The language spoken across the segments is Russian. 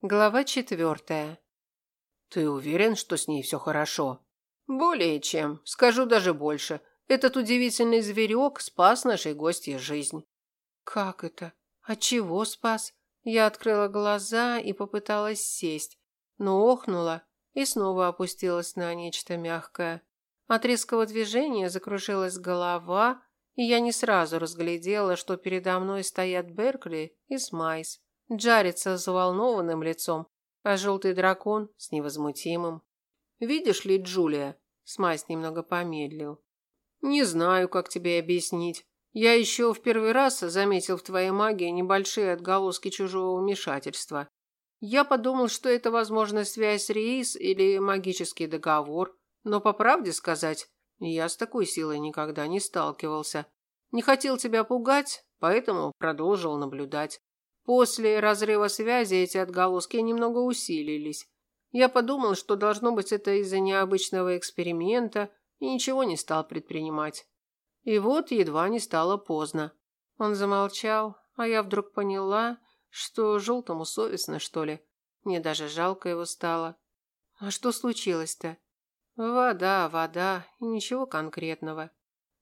Глава четвертая. Ты уверен, что с ней все хорошо? Более чем. Скажу даже больше. Этот удивительный зверек спас нашей гостье жизнь. Как это? От чего спас? Я открыла глаза и попыталась сесть, но охнула и снова опустилась на нечто мягкое. От резкого движения закружилась голова, и я не сразу разглядела, что передо мной стоят Беркли и Смайс. Джарится с взволнованным лицом, а желтый дракон с невозмутимым. «Видишь ли, Джулия?» Смайс немного помедлил. «Не знаю, как тебе объяснить. Я еще в первый раз заметил в твоей магии небольшие отголоски чужого вмешательства. Я подумал, что это, возможно, связь Риис или магический договор, но, по правде сказать, я с такой силой никогда не сталкивался. Не хотел тебя пугать, поэтому продолжил наблюдать. После разрыва связи эти отголоски немного усилились. Я подумал, что должно быть это из-за необычного эксперимента, и ничего не стал предпринимать. И вот едва не стало поздно. Он замолчал, а я вдруг поняла, что желтому совестно, что ли. Мне даже жалко его стало. А что случилось-то? Вода, вода и ничего конкретного.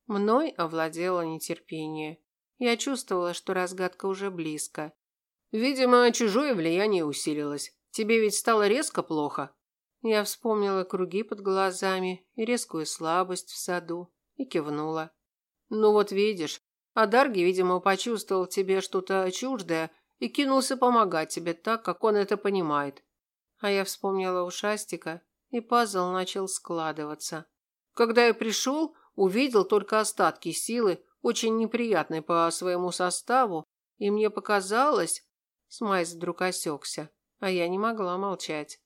Мной овладело нетерпение. Я чувствовала, что разгадка уже близко. Видимо, чужое влияние усилилось. Тебе ведь стало резко плохо. Я вспомнила круги под глазами и резкую слабость в саду и кивнула. Ну вот видишь, Адарги, видимо, почувствовал тебе что-то чуждое и кинулся помогать тебе так, как он это понимает. А я вспомнила ушастика, и пазл начал складываться. Когда я пришел, увидел только остатки силы, очень неприятной по своему составу, и мне показалось, Смайс вдруг осекся, а я не могла молчать.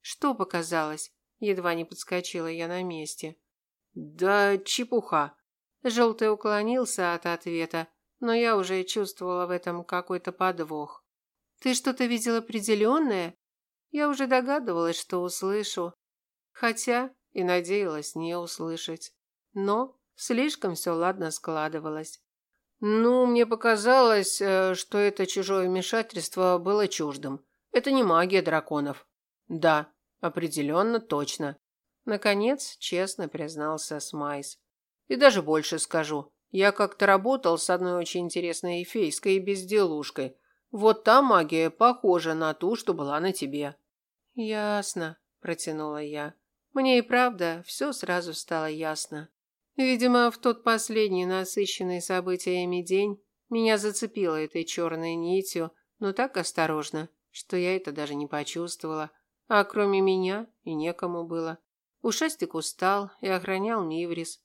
Что показалось? Едва не подскочила я на месте. Да чепуха. Желтый уклонился от ответа, но я уже чувствовала в этом какой-то подвох. Ты что-то видел определенное? Я уже догадывалась, что услышу, хотя и надеялась не услышать. Но слишком все ладно складывалось. Ну, мне показалось, э, что это чужое вмешательство было чуждым. Это не магия драконов. Да, определенно, точно. Наконец, честно признался Смайс. И даже больше скажу. Я как-то работал с одной очень интересной эфейской безделушкой. Вот та магия похожа на ту, что была на тебе. Ясно, протянула я. Мне и правда все сразу стало ясно. Видимо, в тот последний насыщенный событиями день меня зацепило этой черной нитью, но так осторожно, что я это даже не почувствовала. А кроме меня и некому было. Ушастик устал и охранял Миврис.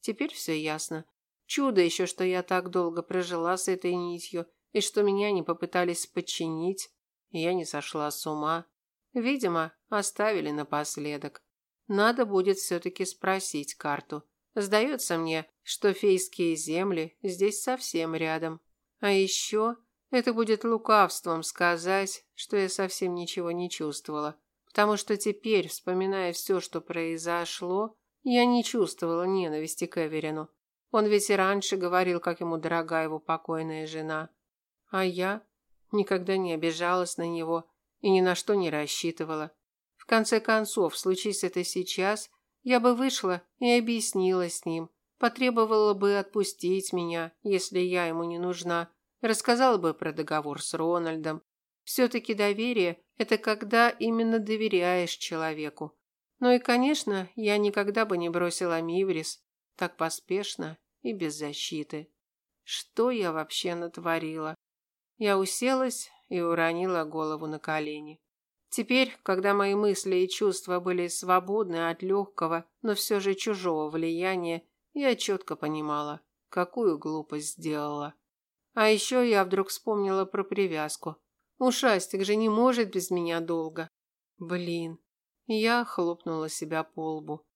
Теперь все ясно. Чудо еще, что я так долго прожила с этой нитью, и что меня не попытались подчинить, я не сошла с ума. Видимо, оставили напоследок. Надо будет все-таки спросить карту. Сдается мне, что фейские земли здесь совсем рядом. А еще это будет лукавством сказать, что я совсем ничего не чувствовала. Потому что теперь, вспоминая все, что произошло, я не чувствовала ненависти к Эверину. Он ведь и раньше говорил, как ему дорога его покойная жена. А я никогда не обижалась на него и ни на что не рассчитывала. В конце концов, случись это сейчас, я бы вышла и объяснила с ним, потребовала бы отпустить меня, если я ему не нужна, рассказала бы про договор с Рональдом. Все-таки доверие – это когда именно доверяешь человеку. Ну и, конечно, я никогда бы не бросила Миврис так поспешно и без защиты. Что я вообще натворила? Я уселась и уронила голову на колени. Теперь, когда мои мысли и чувства были свободны от легкого, но все же чужого влияния, я четко понимала, какую глупость сделала. А еще я вдруг вспомнила про привязку. Ушастик же не может без меня долго. Блин. Я хлопнула себя по лбу.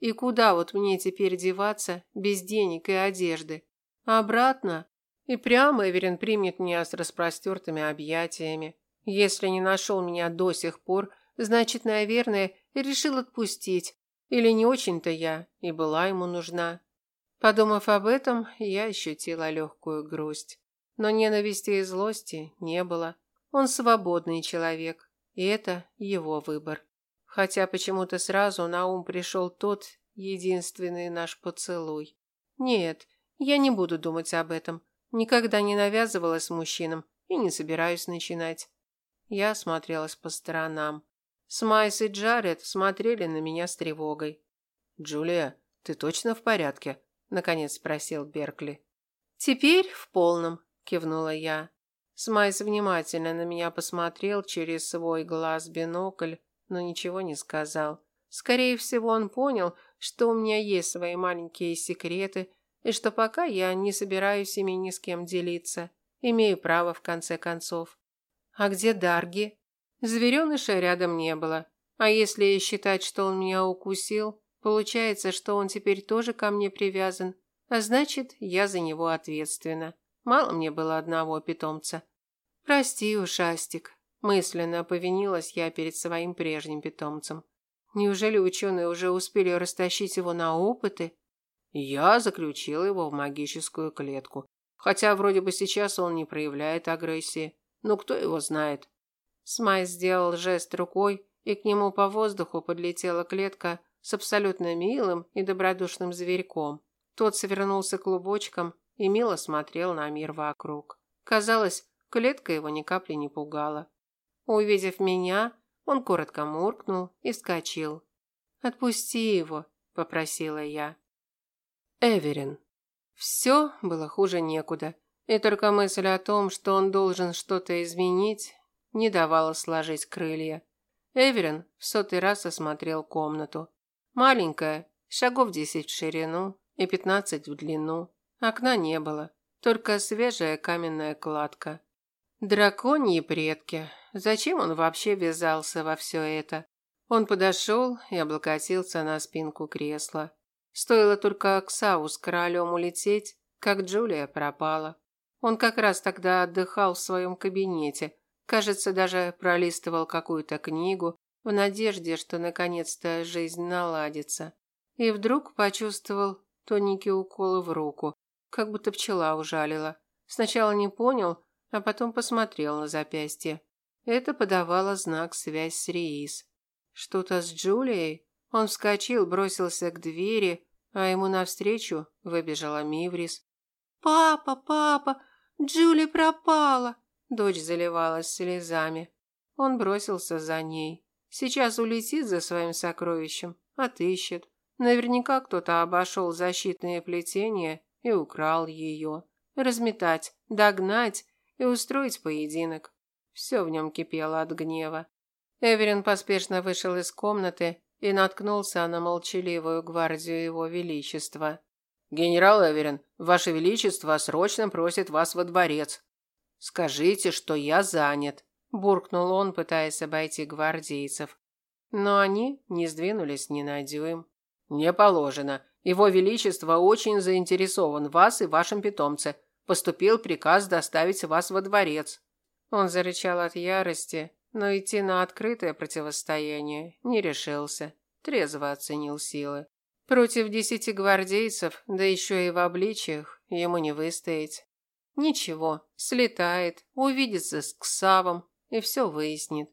И куда вот мне теперь деваться без денег и одежды? Обратно? И прямо Эверин примет меня с распростертыми объятиями. Если не нашел меня до сих пор, значит, наверное, решил отпустить. Или не очень-то я и была ему нужна. Подумав об этом, я ощутила легкую грусть. Но ненависти и злости не было. Он свободный человек, И это его выбор. Хотя почему-то сразу на ум пришел тот единственный наш поцелуй. Нет, я не буду думать об этом. Никогда не навязывалась мужчинам и не собираюсь начинать. Я смотрелась по сторонам. Смайс и Джаред смотрели на меня с тревогой. «Джулия, ты точно в порядке?» – наконец спросил Беркли. «Теперь в полном», – кивнула я. Смайс внимательно на меня посмотрел через свой глаз-бинокль, но ничего не сказал. Скорее всего, он понял, что у меня есть свои маленькие секреты, и что пока я не собираюсь ими ни с кем делиться. Имею право, в конце концов. А где Дарги? Звереныша рядом не было. А если считать, что он меня укусил, получается, что он теперь тоже ко мне привязан. А значит, я за него ответственна. Мало мне было одного питомца. Прости, ушастик. Мысленно повинилась я перед своим прежним питомцем. Неужели ученые уже успели растащить его на опыты? Я заключил его в магическую клетку. Хотя вроде бы сейчас он не проявляет агрессии. Но кто его знает? Смай сделал жест рукой, и к нему по воздуху подлетела клетка с абсолютно милым и добродушным зверьком. Тот свернулся клубочком и мило смотрел на мир вокруг. Казалось, клетка его ни капли не пугала. Увидев меня, он коротко муркнул и вскочил. «Отпусти его», – попросила я. Эверин. Все было хуже некуда, и только мысль о том, что он должен что-то изменить, не давала сложить крылья. Эверин в сотый раз осмотрел комнату. Маленькая, шагов десять в ширину и пятнадцать в длину. Окна не было, только свежая каменная кладка. Драконьи предки. Зачем он вообще ввязался во все это? Он подошел и облокотился на спинку кресла. Стоило только Оксаву с королем улететь, как Джулия пропала. Он как раз тогда отдыхал в своем кабинете. Кажется, даже пролистывал какую-то книгу в надежде, что наконец-то жизнь наладится. И вдруг почувствовал тоненький укол в руку, как будто пчела ужалила. Сначала не понял, а потом посмотрел на запястье. Это подавало знак связь с Риис. Что-то с Джулией? Он вскочил, бросился к двери, а ему навстречу выбежала Миврис. «Папа, папа, Джули пропала!» Дочь заливалась слезами. Он бросился за ней. Сейчас улетит за своим сокровищем, отыщет. Наверняка кто-то обошел защитные плетения и украл ее. Разметать, догнать и устроить поединок. Все в нем кипело от гнева. Эверин поспешно вышел из комнаты и наткнулся на молчаливую гвардию его величества. «Генерал Эверин, ваше величество срочно просит вас во дворец». «Скажите, что я занят», – буркнул он, пытаясь обойти гвардейцев. Но они не сдвинулись ни на дюйм. «Не положено. Его величество очень заинтересован вас и вашем питомце поступил приказ доставить вас во дворец. Он зарычал от ярости, но идти на открытое противостояние не решился. Трезво оценил силы. Против десяти гвардейцев, да еще и в обличиях, ему не выстоять. Ничего, слетает, увидится с Ксавом и все выяснит.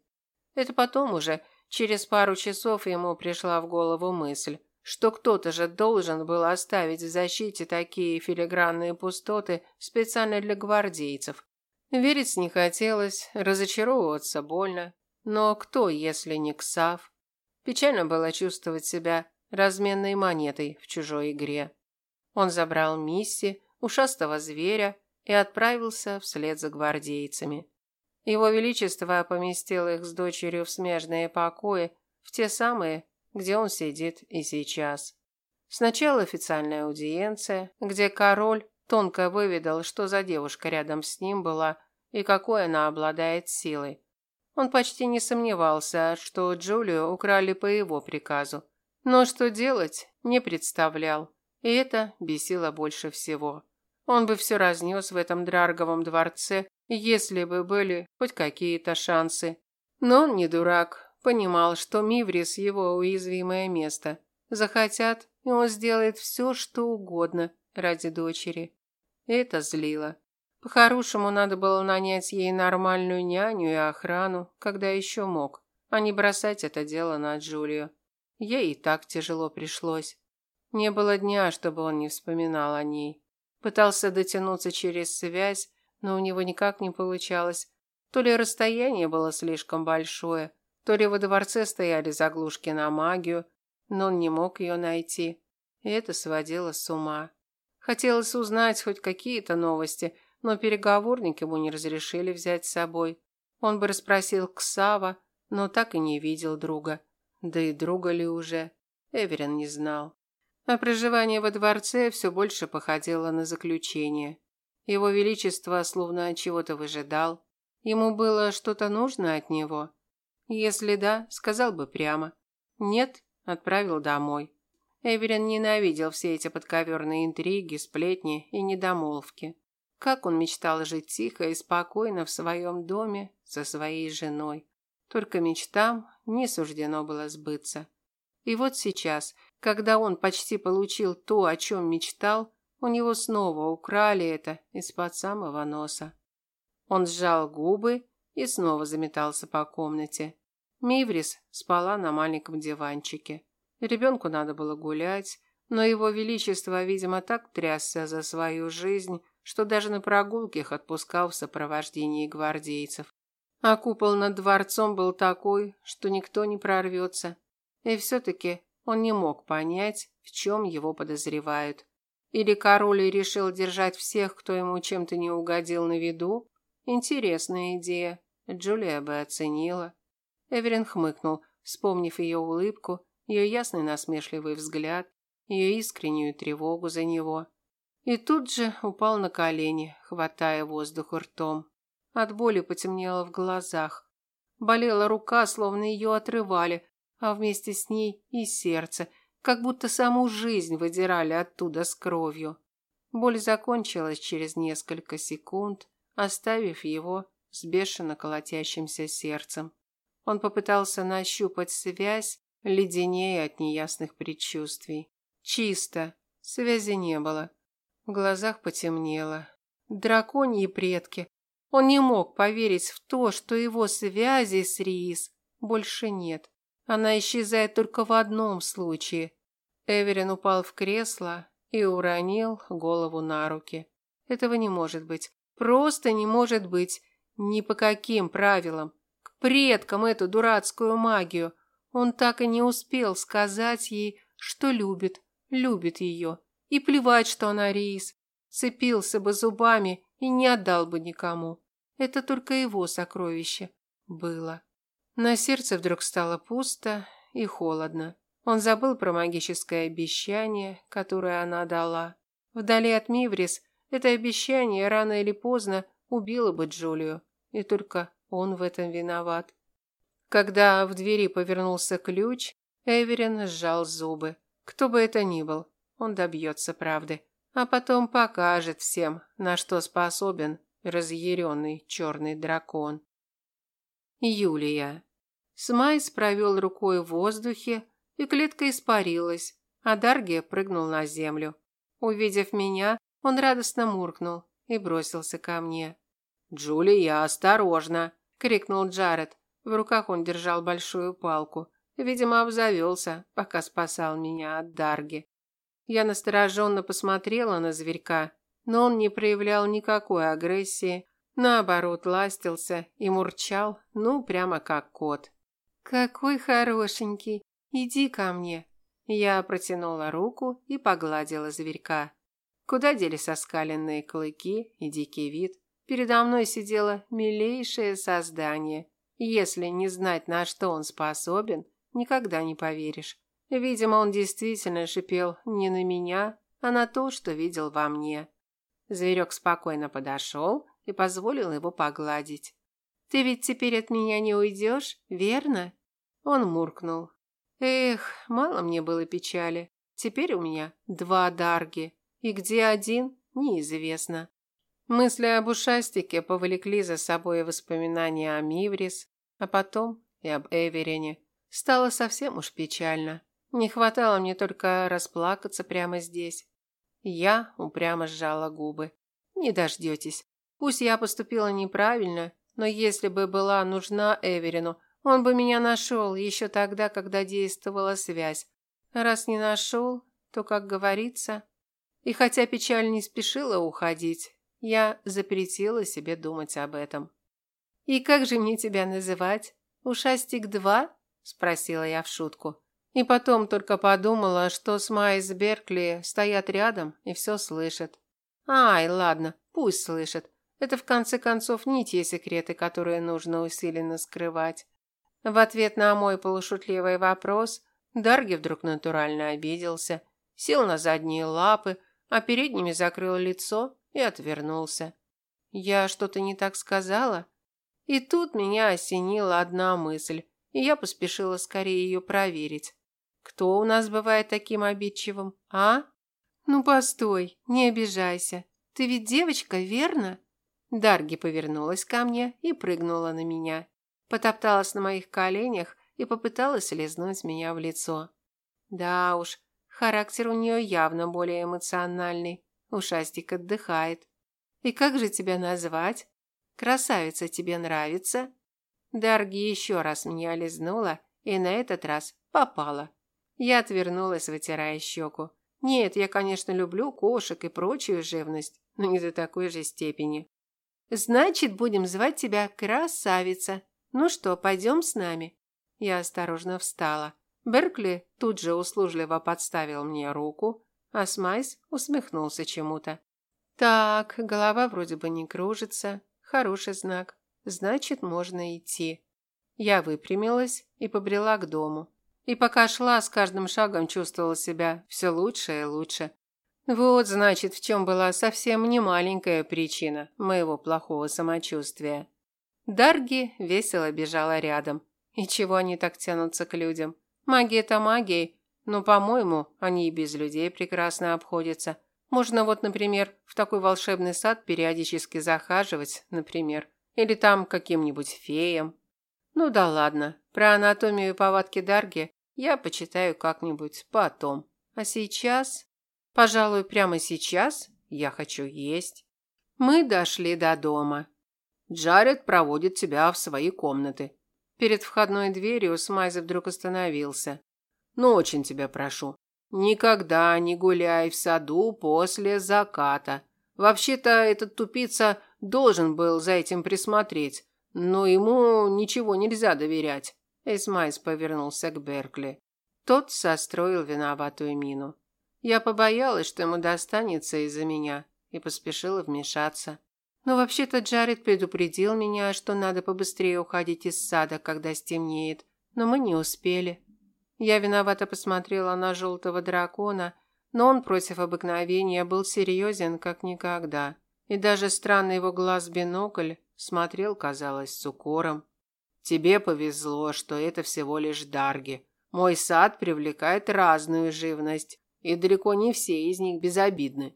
Это потом уже, через пару часов ему пришла в голову мысль, что кто-то же должен был оставить в защите такие филигранные пустоты специально для гвардейцев. Верить не хотелось, разочаровываться больно. Но кто, если не Ксав? Печально было чувствовать себя разменной монетой в чужой игре. Он забрал Мисси, ушастого зверя, и отправился вслед за гвардейцами. Его Величество поместил их с дочерью в смежные покои, в те самые, где он сидит и сейчас. Сначала официальная аудиенция, где король тонко выведал, что за девушка рядом с ним была и какой она обладает силой. Он почти не сомневался, что Джулию украли по его приказу, но что делать, не представлял, и это бесило больше всего. Он бы все разнес в этом Драрговом дворце, если бы были хоть какие-то шансы. Но он не дурак, Понимал, что Миврис – его уязвимое место. Захотят, и он сделает все, что угодно ради дочери. Это злило. По-хорошему, надо было нанять ей нормальную няню и охрану, когда еще мог, а не бросать это дело на Джулию. Ей и так тяжело пришлось. Не было дня, чтобы он не вспоминал о ней. Пытался дотянуться через связь, но у него никак не получалось. То ли расстояние было слишком большое, то ли во дворце стояли заглушки на магию, но он не мог ее найти. И это сводило с ума. Хотелось узнать хоть какие-то новости, но переговорник ему не разрешили взять с собой. Он бы расспросил Ксава, но так и не видел друга. Да и друга ли уже, Эверин не знал. А проживание во дворце все больше походило на заключение. Его величество словно чего-то выжидал. Ему было что-то нужно от него. Если да, сказал бы прямо. Нет, отправил домой. Эверин ненавидел все эти подковерные интриги, сплетни и недомолвки. Как он мечтал жить тихо и спокойно в своем доме со своей женой. Только мечтам не суждено было сбыться. И вот сейчас, когда он почти получил то, о чем мечтал, у него снова украли это из-под самого носа. Он сжал губы и снова заметался по комнате. Миврис спала на маленьком диванчике. Ребенку надо было гулять, но его величество, видимо, так трясся за свою жизнь, что даже на прогулке их отпускал в сопровождении гвардейцев. А купол над дворцом был такой, что никто не прорвется. И все-таки он не мог понять, в чем его подозревают. Или король решил держать всех, кто ему чем-то не угодил на виду? Интересная идея. Джулия бы оценила. Эверин хмыкнул, вспомнив ее улыбку, ее ясный насмешливый взгляд, ее искреннюю тревогу за него. И тут же упал на колени, хватая воздух ртом. От боли потемнело в глазах. Болела рука, словно ее отрывали, а вместе с ней и сердце, как будто саму жизнь выдирали оттуда с кровью. Боль закончилась через несколько секунд, оставив его с бешено колотящимся сердцем. Он попытался нащупать связь, леденее от неясных предчувствий. Чисто, связи не было. В глазах потемнело. Драконьи предки. Он не мог поверить в то, что его связи с Риис больше нет. Она исчезает только в одном случае. Эверин упал в кресло и уронил голову на руки. Этого не может быть. Просто не может быть. Ни по каким правилам. К предкам эту дурацкую магию. Он так и не успел сказать ей, что любит, любит ее. И плевать, что она рейс. Цепился бы зубами и не отдал бы никому. Это только его сокровище было. На сердце вдруг стало пусто и холодно. Он забыл про магическое обещание, которое она дала. Вдали от Миврис это обещание рано или поздно убило бы Джулию, и только он в этом виноват. Когда в двери повернулся ключ, Эверин сжал зубы. Кто бы это ни был, он добьется правды, а потом покажет всем, на что способен разъяренный черный дракон. Юлия. Смайс провел рукой в воздухе, и клетка испарилась, а Дарги прыгнул на землю. Увидев меня, он радостно муркнул и бросился ко мне. «Джулия, осторожно!» – крикнул Джаред. В руках он держал большую палку. Видимо, обзавелся, пока спасал меня от Дарги. Я настороженно посмотрела на зверька, но он не проявлял никакой агрессии, Наоборот, ластился и мурчал, ну, прямо как кот. «Какой хорошенький! Иди ко мне!» Я протянула руку и погладила зверька. Куда делись оскаленные клыки и дикий вид? Передо мной сидело милейшее создание. Если не знать, на что он способен, никогда не поверишь. Видимо, он действительно шипел не на меня, а на то, что видел во мне. Зверек спокойно подошел и позволил его погладить. «Ты ведь теперь от меня не уйдешь, верно?» Он муркнул. «Эх, мало мне было печали. Теперь у меня два дарги, и где один, неизвестно». Мысли об ушастике повлекли за собой воспоминания о Миврис, а потом и об Эверине. Стало совсем уж печально. Не хватало мне только расплакаться прямо здесь. Я упрямо сжала губы. «Не дождетесь. Пусть я поступила неправильно, но если бы была нужна Эверину, он бы меня нашел еще тогда, когда действовала связь. Раз не нашел, то, как говорится... И хотя печаль не спешила уходить, я запретила себе думать об этом. «И как же мне тебя называть? Ушастик-2?» – спросила я в шутку. И потом только подумала, что с Беркли стоят рядом и все слышат. Ай, ладно, пусть слышат. Это в конце концов не те секреты, которые нужно усиленно скрывать. В ответ на мой полушутливый вопрос Дарги вдруг натурально обиделся, сел на задние лапы, а передними закрыл лицо и отвернулся. Я что-то не так сказала? И тут меня осенила одна мысль, и я поспешила скорее ее проверить. Кто у нас бывает таким обидчивым, а? Ну, постой, не обижайся. Ты ведь девочка, верно? Дарги повернулась ко мне и прыгнула на меня. Потопталась на моих коленях и попыталась лизнуть меня в лицо. Да уж, характер у нее явно более эмоциональный. Ушастик отдыхает. И как же тебя назвать? Красавица тебе нравится? Дарги еще раз меня лизнула и на этот раз попала. Я отвернулась, вытирая щеку. Нет, я, конечно, люблю кошек и прочую живность, но не до такой же степени. Значит, будем звать тебя Красавица. Ну что, пойдем с нами? Я осторожно встала. Беркли тут же услужливо подставил мне руку, а Смайс усмехнулся чему-то. Так, голова вроде бы не кружится. Хороший знак. Значит, можно идти. Я выпрямилась и побрела к дому. И пока шла, с каждым шагом чувствовала себя все лучше и лучше. Вот, значит, в чем была совсем не маленькая причина моего плохого самочувствия. Дарги весело бежала рядом. И чего они так тянутся к людям? Магия-то магией, но, по-моему, они и без людей прекрасно обходятся. Можно вот, например, в такой волшебный сад периодически захаживать, например, или там каким-нибудь феям. Ну да ладно, про анатомию и повадки Дарги я почитаю как-нибудь потом. А сейчас, пожалуй, прямо сейчас я хочу есть. Мы дошли до дома. Джаред проводит тебя в свои комнаты. Перед входной дверью Смайзи вдруг остановился. Ну, очень тебя прошу, никогда не гуляй в саду после заката. Вообще-то этот тупица должен был за этим присмотреть, но ему ничего нельзя доверять. Эсмайс повернулся к Беркли. Тот состроил виноватую мину. Я побоялась, что ему достанется из-за меня, и поспешила вмешаться. Но вообще-то Джаред предупредил меня, что надо побыстрее уходить из сада, когда стемнеет, но мы не успели. Я виновато посмотрела на желтого дракона, но он против обыкновения был серьезен, как никогда. И даже странный его глаз-бинокль смотрел, казалось, с укором. Тебе повезло, что это всего лишь дарги. Мой сад привлекает разную живность, и далеко не все из них безобидны.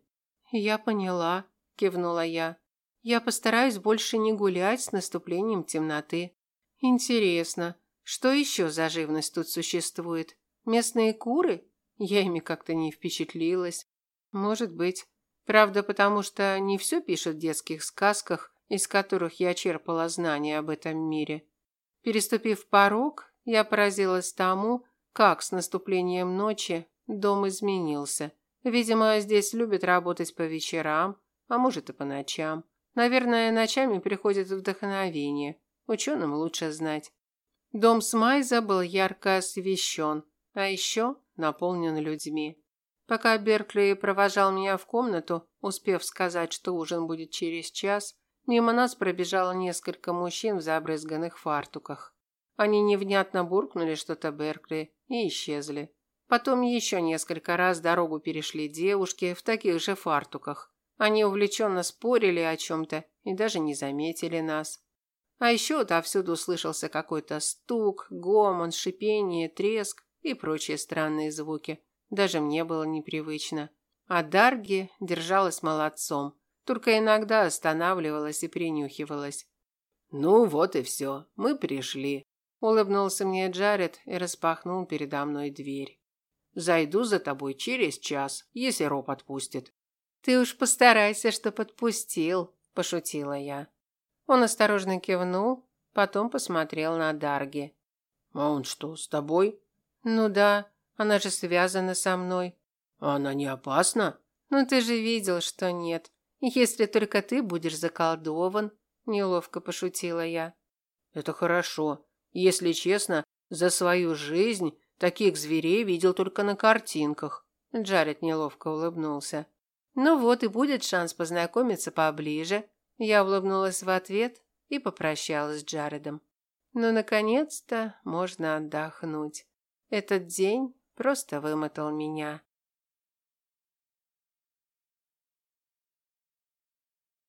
Я поняла, кивнула я. Я постараюсь больше не гулять с наступлением темноты. Интересно, что еще за живность тут существует? Местные куры? Я ими как-то не впечатлилась. Может быть. Правда, потому что не все пишут в детских сказках, из которых я черпала знания об этом мире. Переступив порог, я поразилась тому, как с наступлением ночи дом изменился. Видимо, здесь любят работать по вечерам, а может и по ночам. Наверное, ночами приходит вдохновение. Ученым лучше знать. Дом Смайза был ярко освещен, а еще наполнен людьми. Пока Беркли провожал меня в комнату, успев сказать, что ужин будет через час, мимо нас пробежало несколько мужчин в забрызганных фартуках. Они невнятно буркнули что-то Беркли и исчезли. Потом еще несколько раз дорогу перешли девушки в таких же фартуках. Они увлеченно спорили о чем-то и даже не заметили нас. А еще отовсюду слышался какой-то стук, гомон, шипение, треск и прочие странные звуки. Даже мне было непривычно. А Дарги держалась молодцом, только иногда останавливалась и принюхивалась. «Ну вот и все, мы пришли», – улыбнулся мне Джаред и распахнул передо мной дверь. «Зайду за тобой через час, если Роб отпустит». «Ты уж постарайся, что подпустил», – пошутила я. Он осторожно кивнул, потом посмотрел на Дарги. А он что, с тобой? Ну да, она же связана со мной. А она не опасна? Ну ты же видел, что нет. Если только ты будешь заколдован, неловко пошутила я. Это хорошо. Если честно, за свою жизнь таких зверей видел только на картинках. Джаред неловко улыбнулся. Ну вот и будет шанс познакомиться поближе. Я улыбнулась в ответ и попрощалась с Джаредом. Ну, наконец-то можно отдохнуть. Этот день просто вымотал меня.